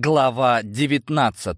Глава 19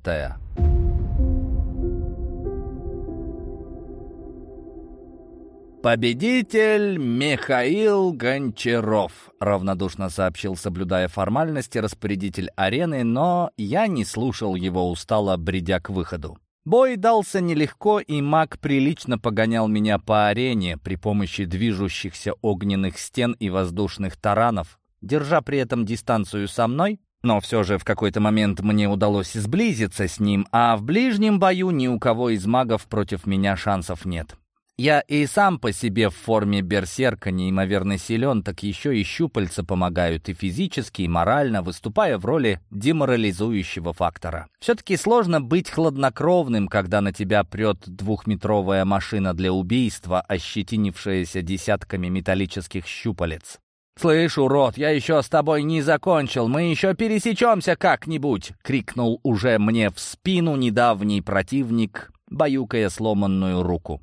«Победитель Михаил Гончаров», — равнодушно сообщил, соблюдая формальности, распорядитель арены, но я не слушал его устало, бредя к выходу. Бой дался нелегко, и маг прилично погонял меня по арене при помощи движущихся огненных стен и воздушных таранов, держа при этом дистанцию со мной но все же в какой-то момент мне удалось сблизиться с ним, а в ближнем бою ни у кого из магов против меня шансов нет. Я и сам по себе в форме берсерка неимоверно силен, так еще и щупальца помогают и физически, и морально, выступая в роли деморализующего фактора. Все-таки сложно быть хладнокровным, когда на тебя прет двухметровая машина для убийства, ощетинившаяся десятками металлических щупалец. «Слышь, урод, я еще с тобой не закончил, мы еще пересечемся как-нибудь!» — крикнул уже мне в спину недавний противник, баюкая сломанную руку.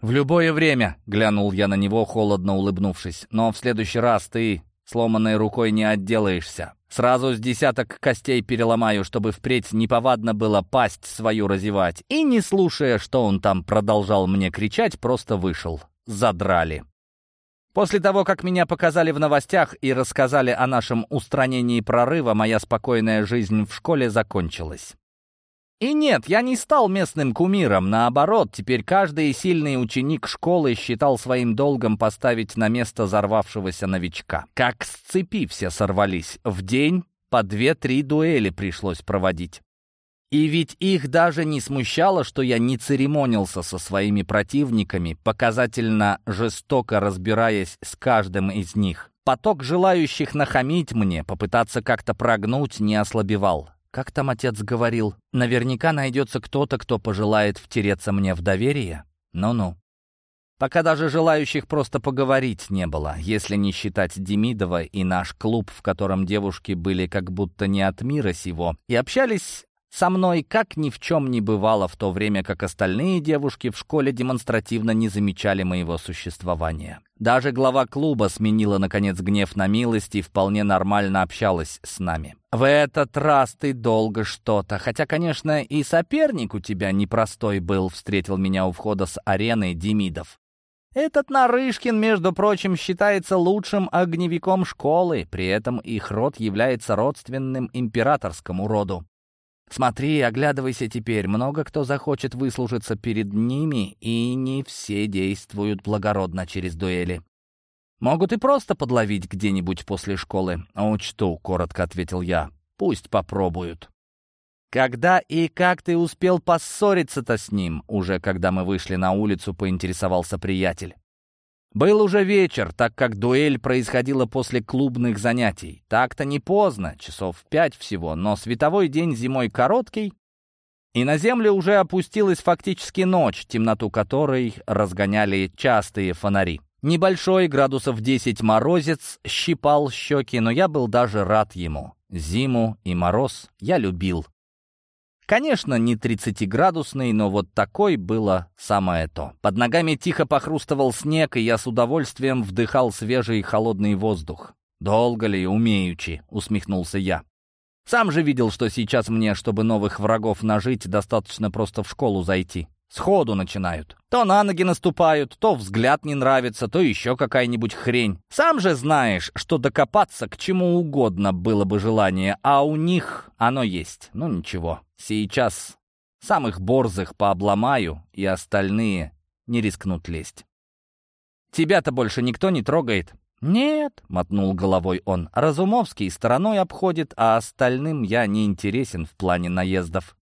«В любое время!» — глянул я на него, холодно улыбнувшись. «Но в следующий раз ты сломанной рукой не отделаешься. Сразу с десяток костей переломаю, чтобы впредь неповадно было пасть свою разевать». И, не слушая, что он там продолжал мне кричать, просто вышел. Задрали. После того, как меня показали в новостях и рассказали о нашем устранении прорыва, моя спокойная жизнь в школе закончилась. И нет, я не стал местным кумиром. Наоборот, теперь каждый сильный ученик школы считал своим долгом поставить на место взорвавшегося новичка. Как с цепи все сорвались. В день по две-три дуэли пришлось проводить. И ведь их даже не смущало, что я не церемонился со своими противниками, показательно жестоко разбираясь с каждым из них. Поток желающих нахамить мне, попытаться как-то прогнуть, не ослабевал. Как там отец говорил, наверняка найдется кто-то, кто пожелает втереться мне в доверие? Ну-ну. Пока даже желающих просто поговорить не было, если не считать Демидова и наш клуб, в котором девушки были как будто не от мира сего, и общались со мной как ни в чем не бывало, в то время как остальные девушки в школе демонстративно не замечали моего существования. Даже глава клуба сменила, наконец, гнев на милость и вполне нормально общалась с нами. «В этот раз ты долго что-то, хотя, конечно, и соперник у тебя непростой был», встретил меня у входа с арены Демидов. Этот Нарышкин, между прочим, считается лучшим огневиком школы, при этом их род является родственным императорскому роду. Смотри, оглядывайся теперь. Много кто захочет выслужиться перед ними, и не все действуют благородно через дуэли. Могут и просто подловить где-нибудь после школы. «Учту», — коротко ответил я. «Пусть попробуют». «Когда и как ты успел поссориться-то с ним?» Уже когда мы вышли на улицу, поинтересовался приятель. Был уже вечер, так как дуэль происходила после клубных занятий. Так-то не поздно, часов пять всего, но световой день зимой короткий, и на землю уже опустилась фактически ночь, темноту которой разгоняли частые фонари. Небольшой, градусов 10 морозец, щипал щеки, но я был даже рад ему. Зиму и мороз я любил. Конечно, не 30-градусный, но вот такой было самое то. Под ногами тихо похрустывал снег, и я с удовольствием вдыхал свежий холодный воздух. «Долго ли, умеючи?» — усмехнулся я. «Сам же видел, что сейчас мне, чтобы новых врагов нажить, достаточно просто в школу зайти. Сходу начинают. То на ноги наступают, то взгляд не нравится, то еще какая-нибудь хрень. Сам же знаешь, что докопаться к чему угодно было бы желание, а у них оно есть. Ну ничего, сейчас самых борзых пообломаю, и остальные не рискнут лезть. Тебя-то больше никто не трогает. «Нет», — мотнул головой он, — «Разумовский стороной обходит, а остальным я не интересен в плане наездов».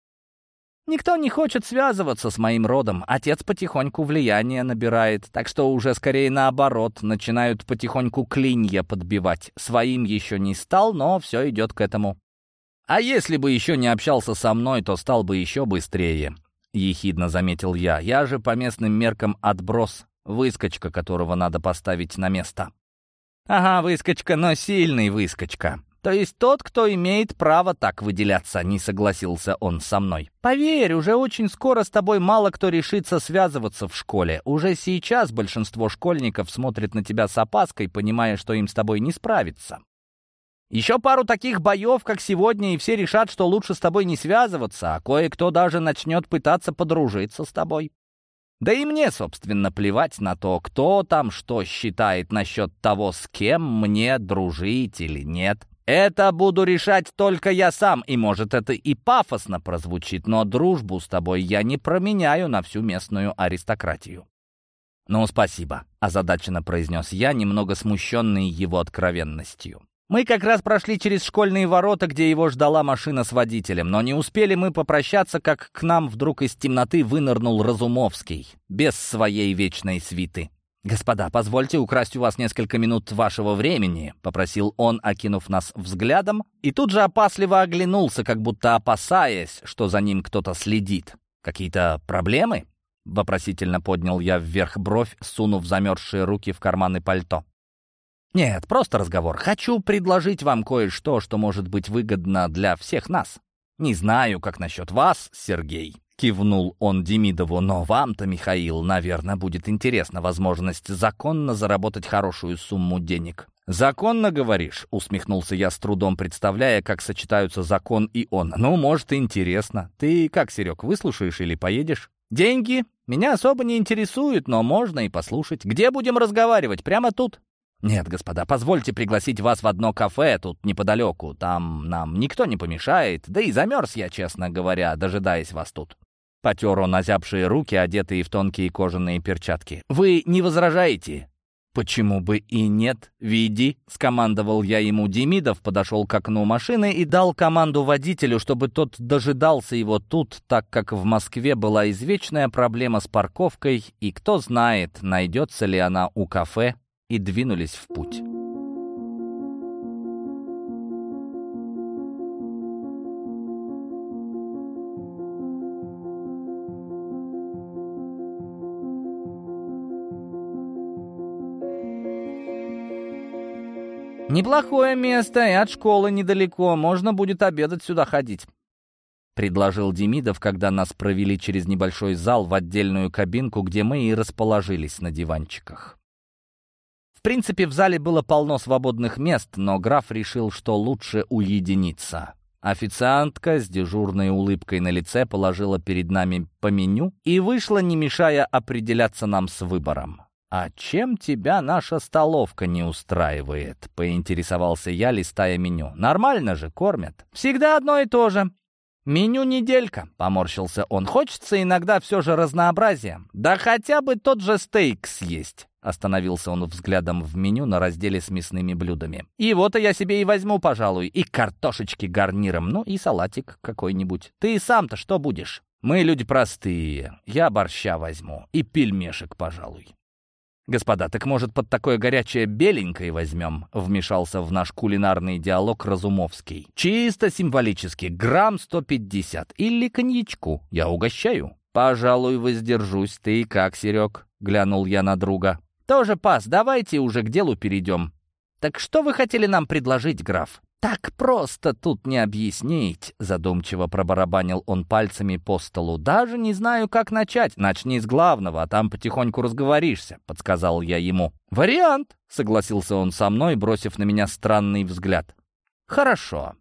Никто не хочет связываться с моим родом. Отец потихоньку влияние набирает, так что уже скорее наоборот, начинают потихоньку клинья подбивать. Своим еще не стал, но все идет к этому. А если бы еще не общался со мной, то стал бы еще быстрее. Ехидно заметил я. Я же по местным меркам отброс, выскочка, которого надо поставить на место. Ага, выскочка, но сильный выскочка. То есть тот, кто имеет право так выделяться, не согласился он со мной. Поверь, уже очень скоро с тобой мало кто решится связываться в школе. Уже сейчас большинство школьников смотрит на тебя с опаской, понимая, что им с тобой не справиться. Еще пару таких боев, как сегодня, и все решат, что лучше с тобой не связываться, а кое-кто даже начнет пытаться подружиться с тобой. Да и мне, собственно, плевать на то, кто там что считает насчет того, с кем мне дружить или нет. Это буду решать только я сам, и, может, это и пафосно прозвучит, но дружбу с тобой я не променяю на всю местную аристократию. «Ну, спасибо», — озадаченно произнес я, немного смущенный его откровенностью. Мы как раз прошли через школьные ворота, где его ждала машина с водителем, но не успели мы попрощаться, как к нам вдруг из темноты вынырнул Разумовский, без своей вечной свиты. «Господа, позвольте украсть у вас несколько минут вашего времени», — попросил он, окинув нас взглядом, и тут же опасливо оглянулся, как будто опасаясь, что за ним кто-то следит. «Какие-то проблемы?» — вопросительно поднял я вверх бровь, сунув замерзшие руки в карманы пальто. «Нет, просто разговор. Хочу предложить вам кое-что, что может быть выгодно для всех нас. Не знаю, как насчет вас, Сергей». Кивнул он Демидову, но вам-то, Михаил, наверное, будет интересна возможность законно заработать хорошую сумму денег. «Законно, говоришь?» — усмехнулся я с трудом, представляя, как сочетаются закон и он. «Ну, может, интересно. Ты как, Серег, выслушаешь или поедешь?» «Деньги? Меня особо не интересуют, но можно и послушать. Где будем разговаривать? Прямо тут?» «Нет, господа, позвольте пригласить вас в одно кафе тут неподалеку. Там нам никто не помешает, да и замерз я, честно говоря, дожидаясь вас тут». Потер он озябшие руки, одетые в тонкие кожаные перчатки. «Вы не возражаете?» «Почему бы и нет? Веди!» — скомандовал я ему. Демидов подошел к окну машины и дал команду водителю, чтобы тот дожидался его тут, так как в Москве была извечная проблема с парковкой, и кто знает, найдется ли она у кафе и двинулись в путь. «Неплохое место, и от школы недалеко. Можно будет обедать сюда ходить», — предложил Демидов, когда нас провели через небольшой зал в отдельную кабинку, где мы и расположились на диванчиках. В принципе, в зале было полно свободных мест, но граф решил, что лучше уединиться. Официантка с дежурной улыбкой на лице положила перед нами по меню и вышла, не мешая определяться нам с выбором. «А чем тебя наша столовка не устраивает?» — поинтересовался я, листая меню. «Нормально же, кормят. Всегда одно и то же. «Меню неделька», — поморщился он. «Хочется иногда все же разнообразия. Да хотя бы тот же стейк съесть». Остановился он взглядом в меню на разделе с мясными блюдами. «И вот я себе и возьму, пожалуй, и картошечки гарниром, ну и салатик какой-нибудь. Ты сам-то что будешь?» «Мы люди простые. Я борща возьму и пельмешек, пожалуй». «Господа, так может под такое горячее беленькое возьмем?» Вмешался в наш кулинарный диалог Разумовский. «Чисто символически, грамм 150. Или коньячку. Я угощаю». «Пожалуй, воздержусь. Ты как, Серег?» Глянул я на друга. «Тоже пас, давайте уже к делу перейдем». «Так что вы хотели нам предложить, граф?» «Так просто тут не объяснить», — задумчиво пробарабанил он пальцами по столу. «Даже не знаю, как начать. Начни с главного, а там потихоньку разговоришься», — подсказал я ему. «Вариант», — согласился он со мной, бросив на меня странный взгляд. «Хорошо.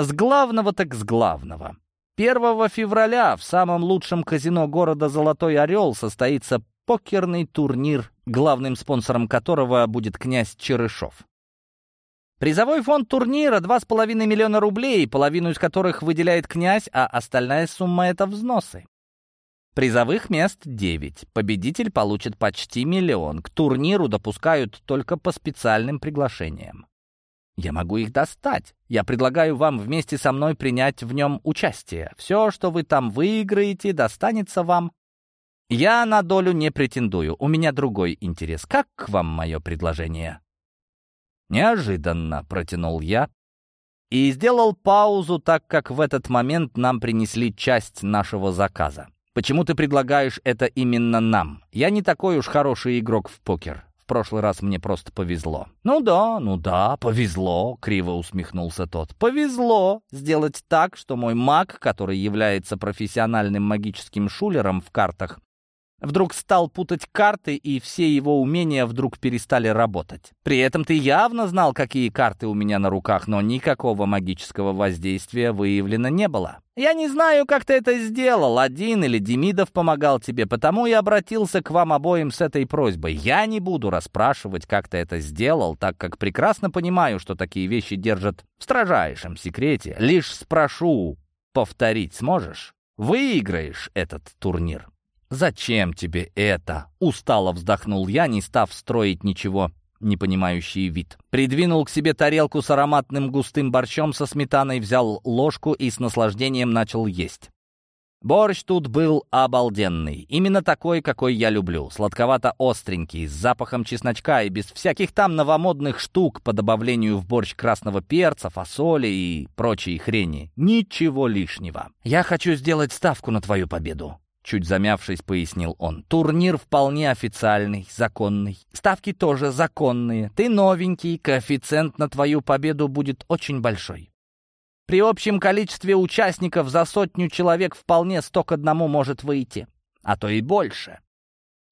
С главного так с главного. 1 февраля в самом лучшем казино города «Золотой Орел» состоится покерный турнир, главным спонсором которого будет князь Черышов. Призовой фонд турнира 2,5 миллиона рублей, половину из которых выделяет князь, а остальная сумма — это взносы. Призовых мест 9. Победитель получит почти миллион. К турниру допускают только по специальным приглашениям. Я могу их достать. Я предлагаю вам вместе со мной принять в нем участие. Все, что вы там выиграете, достанется вам я на долю не претендую, у меня другой интерес. Как к вам мое предложение?» Неожиданно протянул я и сделал паузу, так как в этот момент нам принесли часть нашего заказа. «Почему ты предлагаешь это именно нам? Я не такой уж хороший игрок в покер. В прошлый раз мне просто повезло». «Ну да, ну да, повезло», — криво усмехнулся тот. «Повезло сделать так, что мой маг, который является профессиональным магическим шулером в картах, Вдруг стал путать карты, и все его умения вдруг перестали работать. При этом ты явно знал, какие карты у меня на руках, но никакого магического воздействия выявлено не было. Я не знаю, как ты это сделал, один или Демидов помогал тебе, потому и обратился к вам обоим с этой просьбой. Я не буду расспрашивать, как ты это сделал, так как прекрасно понимаю, что такие вещи держат в строжайшем секрете. Лишь спрошу, повторить сможешь? Выиграешь этот турнир. «Зачем тебе это?» — устало вздохнул я, не став строить ничего непонимающий вид. Придвинул к себе тарелку с ароматным густым борщом со сметаной, взял ложку и с наслаждением начал есть. Борщ тут был обалденный. Именно такой, какой я люблю. Сладковато-остренький, с запахом чесночка и без всяких там новомодных штук по добавлению в борщ красного перца, фасоли и прочей хрени. Ничего лишнего. Я хочу сделать ставку на твою победу. Чуть замявшись, пояснил он. «Турнир вполне официальный, законный. Ставки тоже законные. Ты новенький, коэффициент на твою победу будет очень большой. При общем количестве участников за сотню человек вполне сто к одному может выйти, а то и больше.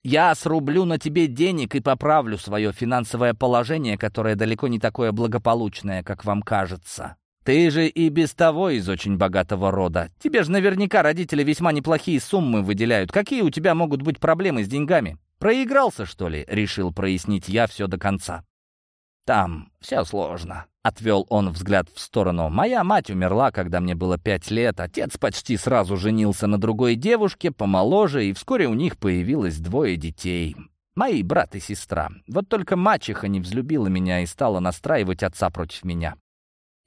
Я срублю на тебе денег и поправлю свое финансовое положение, которое далеко не такое благополучное, как вам кажется. Ты же и без того из очень богатого рода. Тебе же наверняка родители весьма неплохие суммы выделяют. Какие у тебя могут быть проблемы с деньгами? Проигрался, что ли?» — решил прояснить я все до конца. «Там все сложно», — отвел он взгляд в сторону. «Моя мать умерла, когда мне было пять лет. Отец почти сразу женился на другой девушке, помоложе, и вскоре у них появилось двое детей. Мои брат и сестра. Вот только мачеха не взлюбила меня и стала настраивать отца против меня.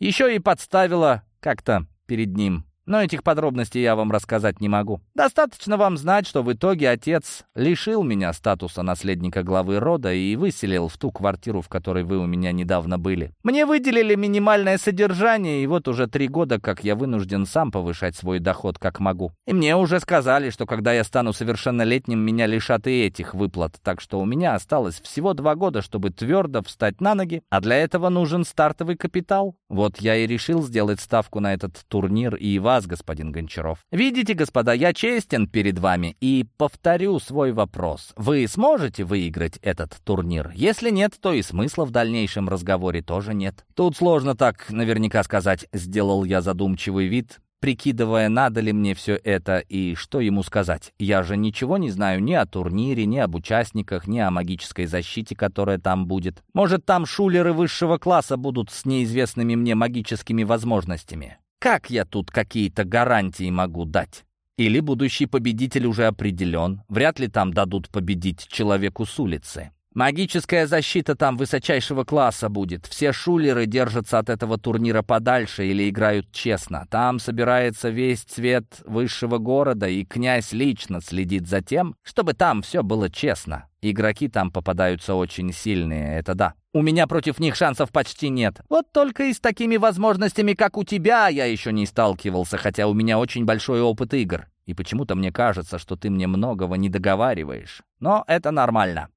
Еще и подставила как-то перед ним. Но этих подробностей я вам рассказать не могу. Достаточно вам знать, что в итоге отец лишил меня статуса наследника главы рода и выселил в ту квартиру, в которой вы у меня недавно были. Мне выделили минимальное содержание, и вот уже три года, как я вынужден сам повышать свой доход, как могу. И мне уже сказали, что когда я стану совершеннолетним, меня лишат и этих выплат, так что у меня осталось всего два года, чтобы твердо встать на ноги, а для этого нужен стартовый капитал. Вот я и решил сделать ставку на этот турнир и вас вас, господин Гончаров. Видите, господа, я честен перед вами и повторю свой вопрос. Вы сможете выиграть этот турнир? Если нет, то и смысла в дальнейшем разговоре тоже нет. Тут сложно так наверняка сказать, сделал я задумчивый вид, прикидывая, надо ли мне все это и что ему сказать. Я же ничего не знаю ни о турнире, ни об участниках, ни о магической защите, которая там будет. Может, там шулеры высшего класса будут с неизвестными мне магическими возможностями. Как я тут какие-то гарантии могу дать? Или будущий победитель уже определен, вряд ли там дадут победить человеку с улицы. Магическая защита там высочайшего класса будет. Все шулеры держатся от этого турнира подальше или играют честно. Там собирается весь цвет высшего города, и князь лично следит за тем, чтобы там все было честно. Игроки там попадаются очень сильные, это да. У меня против них шансов почти нет. Вот только и с такими возможностями, как у тебя, я еще не сталкивался, хотя у меня очень большой опыт игр. И почему-то мне кажется, что ты мне многого не договариваешь. Но это нормально.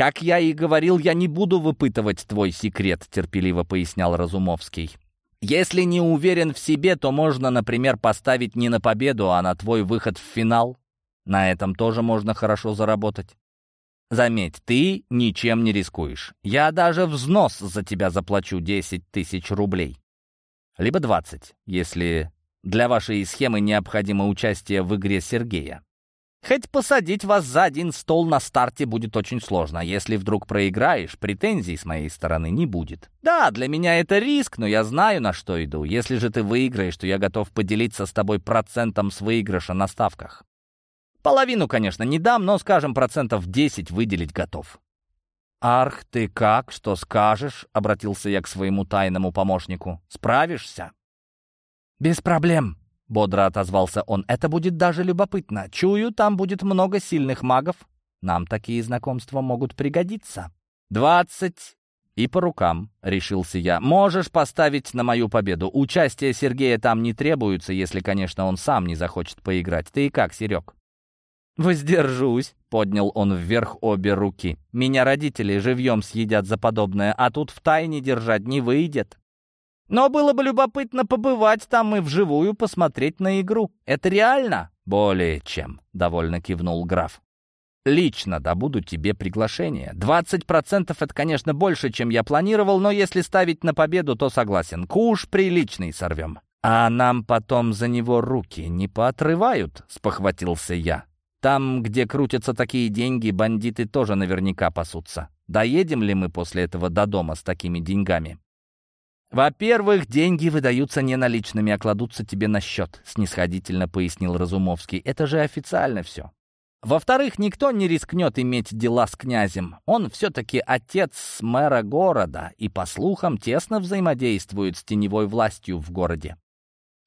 «Как я и говорил, я не буду выпытывать твой секрет», — терпеливо пояснял Разумовский. «Если не уверен в себе, то можно, например, поставить не на победу, а на твой выход в финал. На этом тоже можно хорошо заработать. Заметь, ты ничем не рискуешь. Я даже взнос за тебя заплачу 10 тысяч рублей. Либо 20, если для вашей схемы необходимо участие в игре Сергея. Хоть посадить вас за один стол на старте будет очень сложно. Если вдруг проиграешь, претензий с моей стороны не будет. Да, для меня это риск, но я знаю, на что иду. Если же ты выиграешь, то я готов поделиться с тобой процентом с выигрыша на ставках. Половину, конечно, не дам, но, скажем, процентов 10 выделить готов. «Арх, ты как? Что скажешь?» — обратился я к своему тайному помощнику. «Справишься?» «Без проблем», — бодро отозвался он. «Это будет даже любопытно. Чую, там будет много сильных магов. Нам такие знакомства могут пригодиться». «Двадцать и по рукам», — решился я. «Можешь поставить на мою победу. Участие Сергея там не требуется, если, конечно, он сам не захочет поиграть. Ты и как, Серег?» «Воздержусь», — поднял он вверх обе руки. «Меня родители живьем съедят за подобное, а тут в тайне держать не выйдет. Но было бы любопытно побывать там и вживую посмотреть на игру. Это реально?» «Более чем», — довольно кивнул граф. лично добуду тебе приглашение. 20% это, конечно, больше, чем я планировал, но если ставить на победу, то согласен. Куш приличный сорвем. А нам потом за него руки не поотрывают, спохватился я. Там, где крутятся такие деньги, бандиты тоже наверняка пасутся. Доедем ли мы после этого до дома с такими деньгами? «Во-первых, деньги выдаются не наличными, а кладутся тебе на счет», — снисходительно пояснил Разумовский. «Это же официально все. Во-вторых, никто не рискнет иметь дела с князем. Он все-таки отец мэра города и, по слухам, тесно взаимодействует с теневой властью в городе.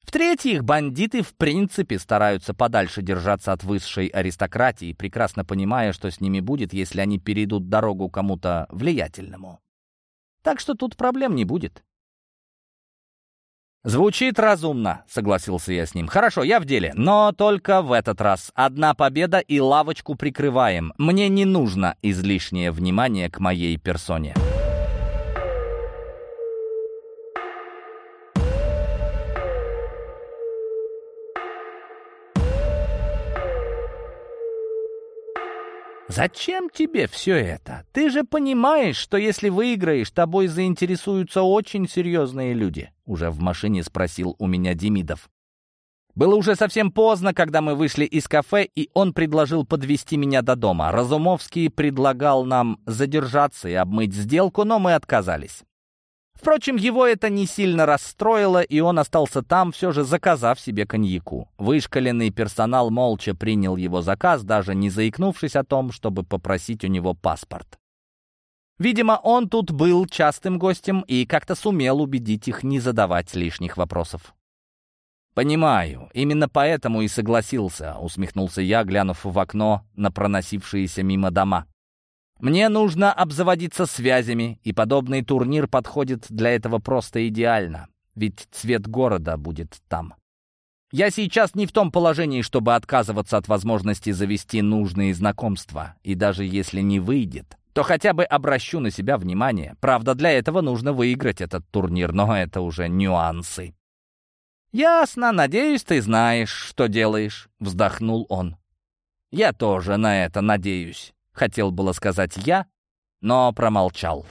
В-третьих, бандиты в принципе стараются подальше держаться от высшей аристократии, прекрасно понимая, что с ними будет, если они перейдут дорогу кому-то влиятельному. Так что тут проблем не будет. «Звучит разумно», — согласился я с ним. «Хорошо, я в деле, но только в этот раз. Одна победа и лавочку прикрываем. Мне не нужно излишнее внимание к моей персоне». «Зачем тебе все это? Ты же понимаешь, что если выиграешь, тобой заинтересуются очень серьезные люди», — уже в машине спросил у меня Демидов. Было уже совсем поздно, когда мы вышли из кафе, и он предложил подвести меня до дома. Разумовский предлагал нам задержаться и обмыть сделку, но мы отказались. Впрочем, его это не сильно расстроило, и он остался там, все же заказав себе коньяку. Вышкаленный персонал молча принял его заказ, даже не заикнувшись о том, чтобы попросить у него паспорт. Видимо, он тут был частым гостем и как-то сумел убедить их не задавать лишних вопросов. «Понимаю, именно поэтому и согласился», — усмехнулся я, глянув в окно на проносившиеся мимо дома. Мне нужно обзаводиться связями, и подобный турнир подходит для этого просто идеально, ведь цвет города будет там. Я сейчас не в том положении, чтобы отказываться от возможности завести нужные знакомства, и даже если не выйдет, то хотя бы обращу на себя внимание. Правда, для этого нужно выиграть этот турнир, но это уже нюансы. «Ясно, надеюсь, ты знаешь, что делаешь», — вздохнул он. «Я тоже на это надеюсь». Хотел было сказать я, но промолчал.